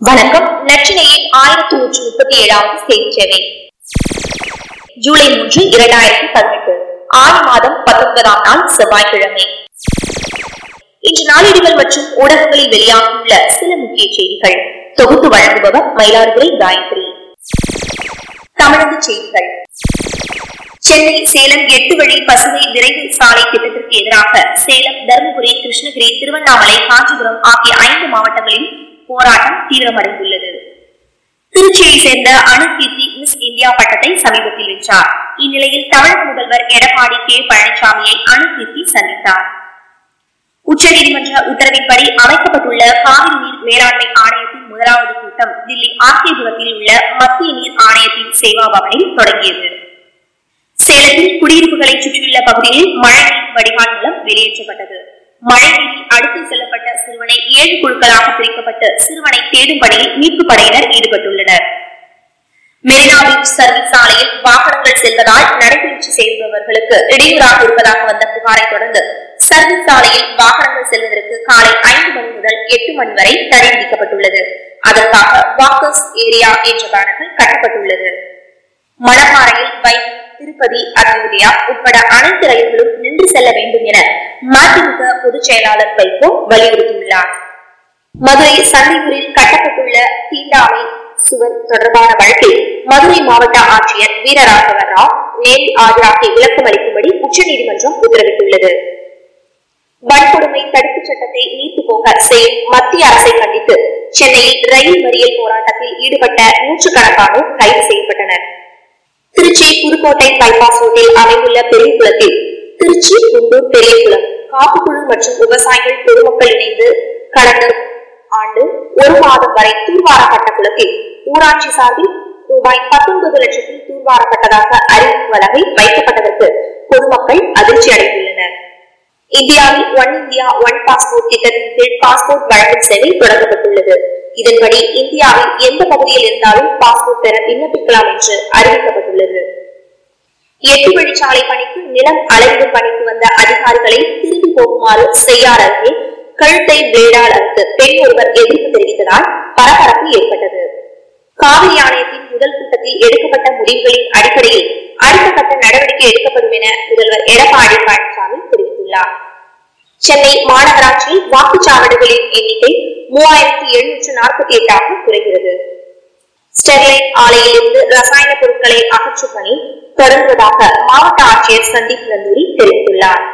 வணக்கம். நச்சினையின் ஆயிரத்தி நூற்றி முப்பத்தி ஏழாவது செய்தி சேவை. ஜூலை மூன்று இரண்டாயிரத்தி பதினெட்டு. ஆறு மாதம் பத்தொன்பதாம் நாள் செவ்வாய்க்கிழமை. இன்று நாளிடுகள் மற்றும் ஊடகங்களில் வெளியாகியுள்ள சில முக்கிய செய்திகள். தொகுத்து வழங்குபவர் மயிலாடுதுறை காயத்ரி. தமிழக செய்திகள். சென்னை சேலம் எட்டு வழி பசுமை விரைவு சாலை திட்டத்திற்கு எதிராக சேலம் தருமபுரி கிருஷ்ணகிரி திருவண்ணாமலை காஞ்சிபுரம் ஆகிய ஐந்து மாவட்டங்களில் போராட்டம் தீவிரமடைந்துள்ளது. திருச்சியை சேர்ந்த அணுகீர்த்தி மிஸ் இந்தியா பட்டத்தை சமீபத்தில் வென்றார். இந்நிலையில் தமிழக முதல்வர் எடப்பாடி கே. பழனிசாமியை அணுகீர்த்தி சந்தித்தார். உச்சநீதிமன்ற உத்தரவின்படி அமைக்கப்பட்டுள்ள காவிரி நீர் மேலாண்மை ஆணையத்தின் முதலாவது கூட்டம் தில்லி ஆர்கேபுரத்தில் உள்ள மத்திய நீர் ஆணையத்தின் சேவா பவனில் தொடங்கியது. சேலத்தில் குடியிருப்புகளை சுற்றியுள்ள பகுதியில் மழைநீர் வடிகால் மூலம் வெளியேற்றப்பட்டது. மழைநீர் அடுத்து செல்லப்பட்ட சிறுவனை ஏழு குழுக்களாக பிரிக்கப்பட்டு சிறுவனை தேடும் பணியில் மீட்பு படையினர் ஈடுபட்டுள்ளனர். மெரினா பீச் சர்வீஸ் சாலையில் வாகனங்கள் செல்வதால் நடைபயிற்சி செய்பவர்களுக்கு இடையூறாக இருப்பதாக வந்த புகாரை தொடர்ந்து சர்வீஸ் சாலையில் வாகனங்கள் செல்வதற்கு காலை ஐந்து மணி முதல் எட்டு மணி வரை தடை விதிக்கப்பட்டுள்ளது. அதற்காக வாக்கர்ஸ் ஏரியா என்ற பேனர்கள் கட்டப்பட்டுள்ளது. மணப்பாறையில் வைகை திருப்பதி அயோத்தியா உட்பட அனைத்து ரயில்களும் நின்று செல்ல வேண்டும் என மதிமுக பொதுச் செயலாளர் வைகோ வலியுறுத்தியுள்ளார். மதுரை சந்தியூரில் கட்டப்பட்டுள்ள தீண்டாமை சுவர் தொடர்பான வழக்கில் மதுரை மாவட்ட ஆட்சியர் வீரராகவ ராவ் நேரில் ஆஜராகி விளக்கம் அளிக்கும்படி உச்சநீதிமன்றம் உத்தரவிட்டுள்ளது. வன்கொடுமை தடுப்புச் சட்டத்தை நீத்து போக செயல் மத்திய அரசை கண்டித்து சென்னையில் ரயில் மறியல் போராட்டத்தில் ஈடுபட்ட நூற்றுக்கணக்கானோர் கைது செய்யப்பட்டனர். திருச்சி புதுக்கோட்டை பைபாஸ் ரோட்டில் அமைந்துள்ள பெரியகுளத்தில் திருச்சி குண்டூர் பெரியகுளம் காப்புக்குழு மற்றும் விவசாயிகள் பொதுமக்கள் இணைந்து கடந்த ஆண்டு ஒரு மாதம் வரை தூர்வாரப்பட்ட குளத்தில் ஊராட்சி சார்பில் ரூபாய் பத்தொன்பது லட்சத்தில் தூர்வாரப்பட்டதாக அறிவிப்பு வலகை வைக்கப்பட்டதற்கு பொதுமக்கள் அதிர்ச்சி அடைந்துள்ளனர். இந்தியாவில் ஒன் இந்தியா ஒன் பாஸ்போர்ட் திட்டத்தின் கீழ் பாஸ்போர்ட் வழங்கும் சேவை தொடங்கப்பட்டுள்ளது. இதன்படி இந்தியாவில் எந்த பகுதியில் இருந்தாலும் பாஸ்போர்ட் பெற விண்ணப்பிக்கலாம் என்று எட்டு வழிச்சாலை பணிக்கு நிலம் அளவிடும் பணிக்கு வந்த அதிகாரிகளை திரும்பி போகுமாறு செய்யார் அருகே கழுத்தை வேடால் அறுத்து பெண் ஒருவர் எதிர்ப்பு தெரிவித்ததால் பரபரப்பு ஏற்பட்டது. காவிரி ஆணையத்தின் முதல் கூட்டத்தில் எடுக்கப்பட்ட முடிவுகளின் அடிப்படையில் அடுத்த கட்ட நடவடிக்கை எடுக்கப்படும் என முதல்வர் எடப்பாடி பழனிசாமி தெரிவித்துள்ளார். சென்னை மாநகராட்சியில் வாக்குச்சாவடிகளின் எண்ணிக்கை மூவாயிரத்தி எழுநூற்று நாற்பத்தி எட்டாக குறைகிறது. ஸ்டெர்லைட் ஆலையிலிருந்து ரசாயன பொருட்களை அகற்றும் பணி தொடர்வதாக மாவட்ட ஆட்சியர் சந்தீப் நந்தூரி தெரிவித்துள்ளார்.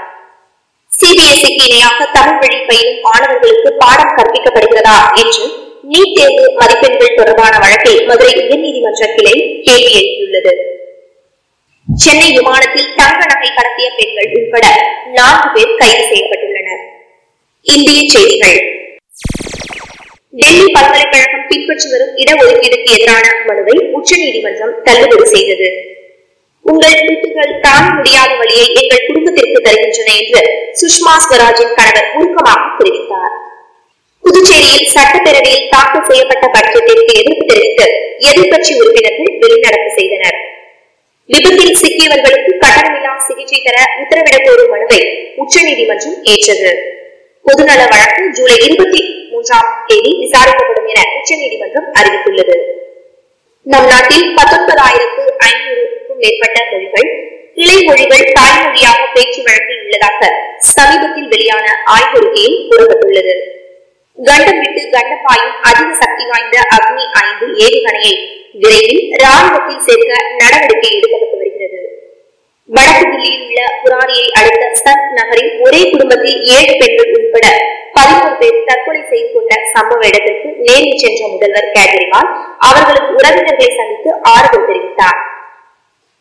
சிபிஎஸ்இக்கு இணையாக தமிழ் வழி பயிலும் மாணவர்களுக்கு பாடம் கற்பிக்கப்படுகிறதா என்று நீட் தேர்வு மதிப்பெண்கள் தொடர்பான வழக்கில் மதுரை உயர்நீதிமன்ற கிளை கேள்வி எழுப்பியுள்ளது. சென்னை விமானத்தில் தங்க நகை கடத்திய பெண்கள் உட்பட நான்கு பேர் கைது செய்யப்பட்டுள்ளனர். இந்திய செய்திகள். பல்கலைக்கழகம் பின்பற்றி வரும் இடஒதுக்கீடுக்கு எதிரான மனுவை உச்சநீதிமன்றம் தள்ளுபடி செய்தது. உங்கள் வீட்டுகள் தாங்க முடியாத வழியை எங்கள் குடும்பத்திற்கு தருகின்றன என்று சுஷ்மா ஸ்வராஜின் கணவர் உருக்கமாக தெரிவித்தார். புதுச்சேரியில் சட்டப்பேரவையில் தாக்கல் செய்யப்பட்ட பட்ஜெட்டிற்கு எதிர்ப்பு தெரிவித்து எதிர்கட்சி உறுப்பினர்கள் வெளிநடப்பு செய்தனர். விபத்தில் சிக்கியவர்களுக்கு கட்டணமில்லா சிகிச்சை தர உத்தரவிடக் கோரும் மனுவை உச்சநீதிமன்றம் ஏற்றது. பொதுநல வழக்கு ஜூலை இருபத்தி மூன்றாம் தேதி விசாரிக்கப்படும் என உச்சநீதிமன்றம் அறிவித்துள்ளது. நம் நாட்டில் பத்தொன்பதாயிரத்து ஐநூறுக்கும் மேற்பட்ட மொழிகள் கிளை மொழிகள் தாய்மொழியாக பேச்சு வழக்கில் உள்ளதாக சமீபத்தில் வெளியான ஆய்வறிக்கையில் கூறப்பட்டுள்ளது. கண்டம் விட்டு கண்டப்பாயும் அதிக சக்தி வாய்ந்த அக்னி ஐந்து ஏவுகணையை விரைவில் ராணுவத்தில் சேர்க்க நடவடிக்கை எடுக்கப்பட்டு வருகிறது. வடக்கு தில்லியில் உள்ள புராரியை அடுத்த சத் நகரில் ஒரே குடும்பத்தில் ஏழு பெண்கள் உட்பட பதினோரு பேர் தற்கொலை செய்து கொண்ட சம்பவ இடத்திற்கு நேரில் சென்ற முதல்வர் கேஜரிவால் அவர்களுக்கு உறவினர்களை சந்தித்து ஆறுதல் தெரிவித்தார்.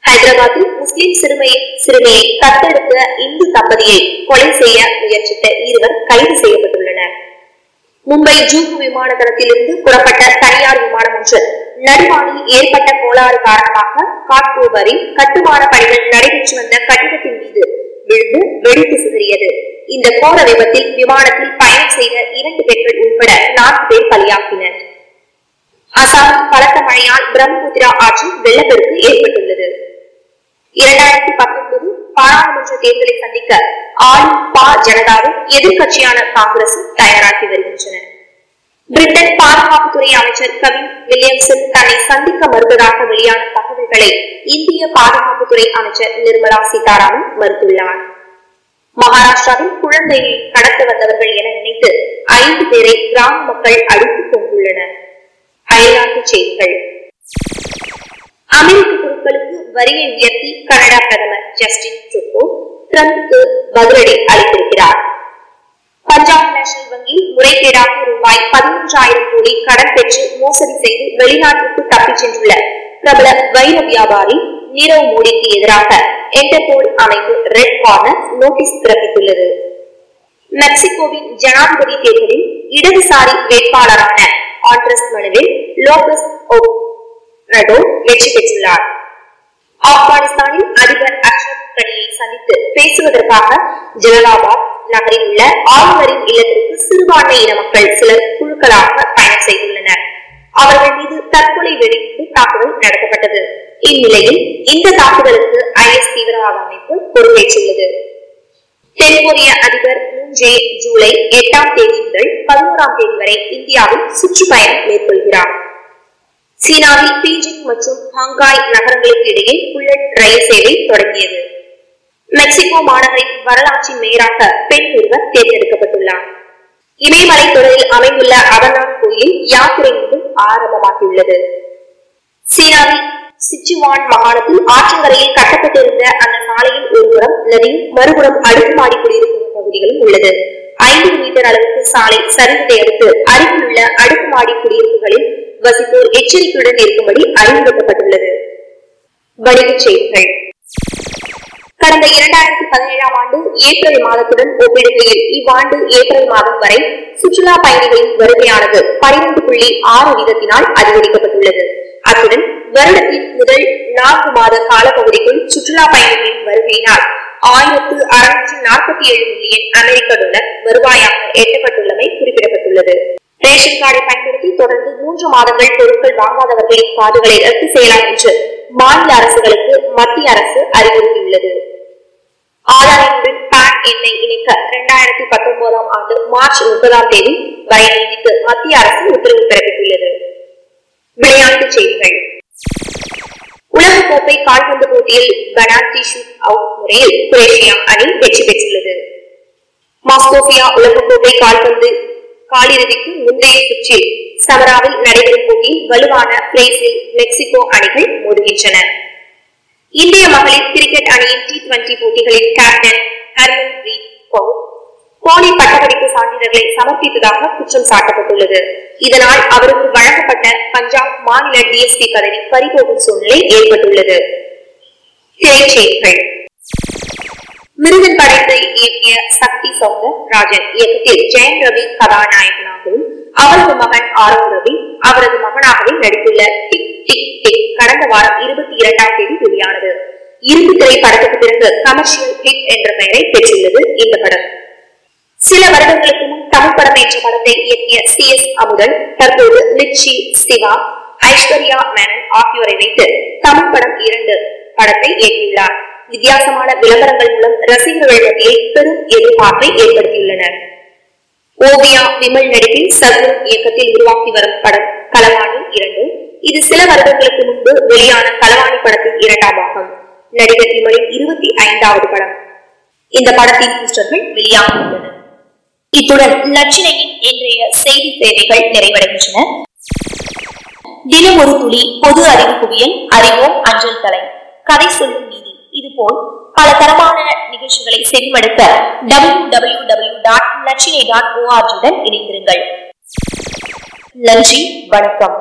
ஹைதராபாத்தில் முஸ்லிம் சிறுமையை சிறுமியை தத்தெடுத்த இந்து தம்பதியை கொலை செய்ய முயற்சித்த இருவர் கைது செய்யப்பட்டுள்ளனர். மும்பை ஜூகு விமான தளத்திலிருந்து புறப்பட்ட தனியார் விமானம் ஒன்று நடுவானில் ஏற்பட்ட கோளாறு காரணமாக காட்கோபரில் கட்டுமான பணிகள் நடைபெற்று வந்த கட்டிடத்தின் மீது விழுந்து வெடித்து சிதறியது. இந்த கோர விபத்தில் விமானத்தில் பயணம் செய்த இரண்டு பெண்கள் உட்பட நான்கு பேர் பலியாக்கினர் அசாமில் பலத்த மழையால் பிரம்மபுத்திரா ஆற்றில் வெள்ளப்பெருக்கு ஏற்பட்டுள்ளது. இரண்டாயிரத்தி பத்தொன்பது பாராளுமன்ற தேர்தலை சந்திக்க ஆளும் பா ஜனதாவும் எதிர்க்கட்சியான காங்கிரசும் தயாராகி வருகின்றன பிரிட்டன் பாதுகாப்புத்துறை அமைச்சர் கவின் வில்லியம்சன் தன்னை சந்திக்க மறுத்ததாக வெளியான தகவல்களை இந்திய பாதுகாப்புத்துறை அமைச்சர் நிர்மலா சீதாராமன் மறுத்துள்ளார். மகாராஷ்டிராவில் குழந்தையை கடத்த வந்தவர்கள் என நினைத்து ஐந்து பேரை கிராம மக்கள் அடித்துக் கொண்டுள்ளனர் அயல்நாட்டுச் செய்திகள். அமெரிக்க பொருட்களுக்கு வரியை உயர்த்தி கனடா பிரதமர் ஜஸ்டின் ட்ரூடோ டிரம்புக்கு பதிலடி அளித்திருக்கிறார். பஞ்சாப் நேஷனல் வங்கி முறைகேடாக ரூபாய் பதிமூன்றாயிரம் கோடி கடன் பெற்று மோசடி செய்து வெளிநாட்டிற்கு தப்பிச் சென்றுள்ள பிரபல வைர வியாபாரி நீரவ் மோடிக்கு எதிராக என்டர்போல் அமைப்பு ரெட் கார்னர் நோட்டீஸ் பிறப்பித்துள்ளது. மெக்சிகோவின் ஜனாதிபதி தேர்தலில் இடதுசாரி வேட்பாளரான ஆண்ட்ரஸ் மனுவில் லோபஸ் ஒப்ரடோ வெற்றி பெற்றுள்ளார். ஆப்கானிஸ்தானில் அதிபர் அஷ்ரப் கனியை சந்தித்து பேசுவதற்காக ஜலலாபாத் நகரில் உள்ள ஆளுநரின் இல்லத்திற்கு சிறுபான்மை இன மக்கள் சிலர் குழுக்களாக பயணம் செய்துள்ளனர். அவர்கள் மீது தற்கொலை வெடித்து தாக்குதல் நடத்தப்பட்டது. இந்நிலையில் இந்த தாக்குதலுக்கு ஐஎஸ் தீவிரவாத அமைப்பு பொறுப்பேற்றுள்ளது. தென்கொரிய அதிபர் மூன்ஜே ஜூலை எட்டாம் தேதி முதல் பதினோராம் தேதி வரை இந்தியாவில் சுற்றுப்பயணம் மேற்கொள்கிறார். சீனாவில் பீஜிங் மற்றும் ஹாங்காய் நகரங்களுக்கு இடையே புல்லட் ரயில் சேவை தொடங்கியது. மெக்சிகோ மாநகரின் வரலாற்றின் மேயராக பெண் ஒருவர் தேர்ந்தெடுக்கப்பட்டுள்ளார். இமயமலை தொடரில் அமைந்துள்ள அமர்நாத் கோயில் யாத்திரை மீண்டும் ஆரம்பமாகியுள்ளது. சீனாவில் சிச்சுவான் மாகாணத்தில் ஆற்றங்கரையில் கட்டப்பட்டிருந்த அந்த சாலையில் ஒருபுறம் நதியும் மறுபுறம் அடுக்குமாடி குடியிருக்கும் பகுதிகளும் உள்ளது. ஐந்து மீட்டர் அளவுக்கு சாலை சரிந்ததை அடுத்து அருகில் உள்ள அடுக்குமாடி குடியிருப்புகளில் வசிப்போர் எச்சரிக்கையுடன் இருக்கும்படி அறிவுறுத்தப்பட்டுள்ளது. வணிகச் செய்திகள். கடந்த இரண்டாயிரத்தி பதினேழாம் ஆண்டு ஏப்ரல் மாதத்துடன் ஒப்பிடுகையில் இவ்வாண்டு ஏப்ரல் மாதம் வரை சுற்றுலா பயணிகளின் வருகையானது பனிரெண்டு புள்ளி ஆறு வீதத்தினால் அதிகரிக்கப்பட்டுள்ளது. அத்துடன் வருடத்தின் முதல் நான்கு மாத காலப்பகுதிக்குள் சுற்றுலா பயணிகளின் வருகையினால் ஆயிரத்து அறுநூற்று நாற்பத்தி ஏழு மில்லியன் அமெரிக்க டாலர் வருவாயாக எட்டப்பட்டுள்ளமை குறிப்பிடப்பட்டுள்ளது. ரேஷன் கார்டை பயன்படுத்தி தொடர்ந்து மூன்று மாதங்கள் பொருட்கள் வாங்காதவர்களின் கார்டுகளை ரத்து செய்யலாம் என்று மாநில அரசுகளுக்கு மத்திய அரசு அறிவுறுத்தியுள்ளது. ஆதார் பான் எண்ணை இணைக்க இரண்டாயிரத்தி பத்தொன்பதாம் ஆண்டு மார்ச் முப்பதாம் தேதி வரை நீடித்து மத்திய அரசு உத்தரவு பிறப்பித்துள்ளது. விளையாட்டுச் செய்திகள். உலகக்கோப்பை கால்பந்து போட்டியில் பெனால்டி ஷூட் அவுட் முறையில் குரேஷியா அணி வெற்றி பெற்றுள்ளது. மாஸ்கோபியா உலகக்கோப்பை கால்பந்து காலிறுதிக்கு முந்தைய சுற்றில் சமராவில் நடைபெறும் போட்டியில் வலுவான பிரேசில் மெக்சிகோ அணிகள் மோதுகின்றன. இந்திய மகளிர் கிரிக்கெட் அணியின் டி டுவெண்டி போட்டிகளின் கேப்டன் ஹர்மன்பிரீத் கவுர் போலி பட்டப்படிப்பு சான்றிதழ்களை சமர்ப்பித்ததாக குற்றம் சாட்டப்பட்டுள்ளது. இதனால் அவருக்கு வழங்கப்பட்ட பஞ்சாப் மாநில டிஎஸ்பி பதவி பறிபோகும் சூழ்நிலை ஏற்பட்டுள்ளது. திரைச்செய்திகள் மிருதன் படத்தை இயக்கிய சக்தி சௌந்தர் ராஜன் இயக்கத்தில் ஜெயம் ரவி கதாநாயகனாகவும் அவரது மகன் ஆரவ் ரவி அவரது மகனாகவும் நடித்துள்ள டிக் டிக் டிக் கடந்த வாரம் இருபத்தி இரண்டாம் தேதி வெளியானது. இரும்பு திரைப்படத்துக்கு பிறகு கமர்ஷியல் ஹிட் என்ற பெயரை பெற்றுள்ளது இந்த படம். சில வருடங்களுக்கு முன் தமிழ் படம் என்ற படத்தை இயக்கிய சி எஸ் அமுதன் தற்போது லிச்சி சிவா ஐஸ்வர்யா மேனன் ஆகியோரை வைத்து தமிழ் படம் இரண்டு படத்தை இயக்கியுள்ளார். வித்தியாசமான விளம்பரங்கள் மூலம் ரசிகர்கள் மத்தியில் பெரும் எதிர்பார்ப்பை ஏற்படுத்தியுள்ளனர். ஓவியா விமல் நடிப்பில் சர்வம் இயக்கத்தில் உருவாக்கி வரும் படம் களவாணி இரண்டு. இது சில வருடங்களுக்கு முன்பு வெளியான கலவாணி படத்தின் இரண்டாம் பாகம். நடிகர் விமலின் இருபத்தி ஐந்தாவது படம். இந்த படத்தின் போஸ்டர்கள் உள்ளன. இத்துடன் லட்சணையின் இன்றைய செய்தி சேவைகள் நிறைவடைகின்றன. தினம் ஒரு துளி பொது அறிவு குவியல் அறிவோம் அஞ்சல் தலை. கதை சொல்லும் நீதி. இதுபோல் பல தரமான நிகழ்ச்சிகளை செவிமடுக்க டபிள்யூ டபிள்யூ டபிள்யூ டாட் நச்சினை டாட் ஓஆர்ஜியுடன் இணைந்திருங்கள். நன்றி வணக்கம்.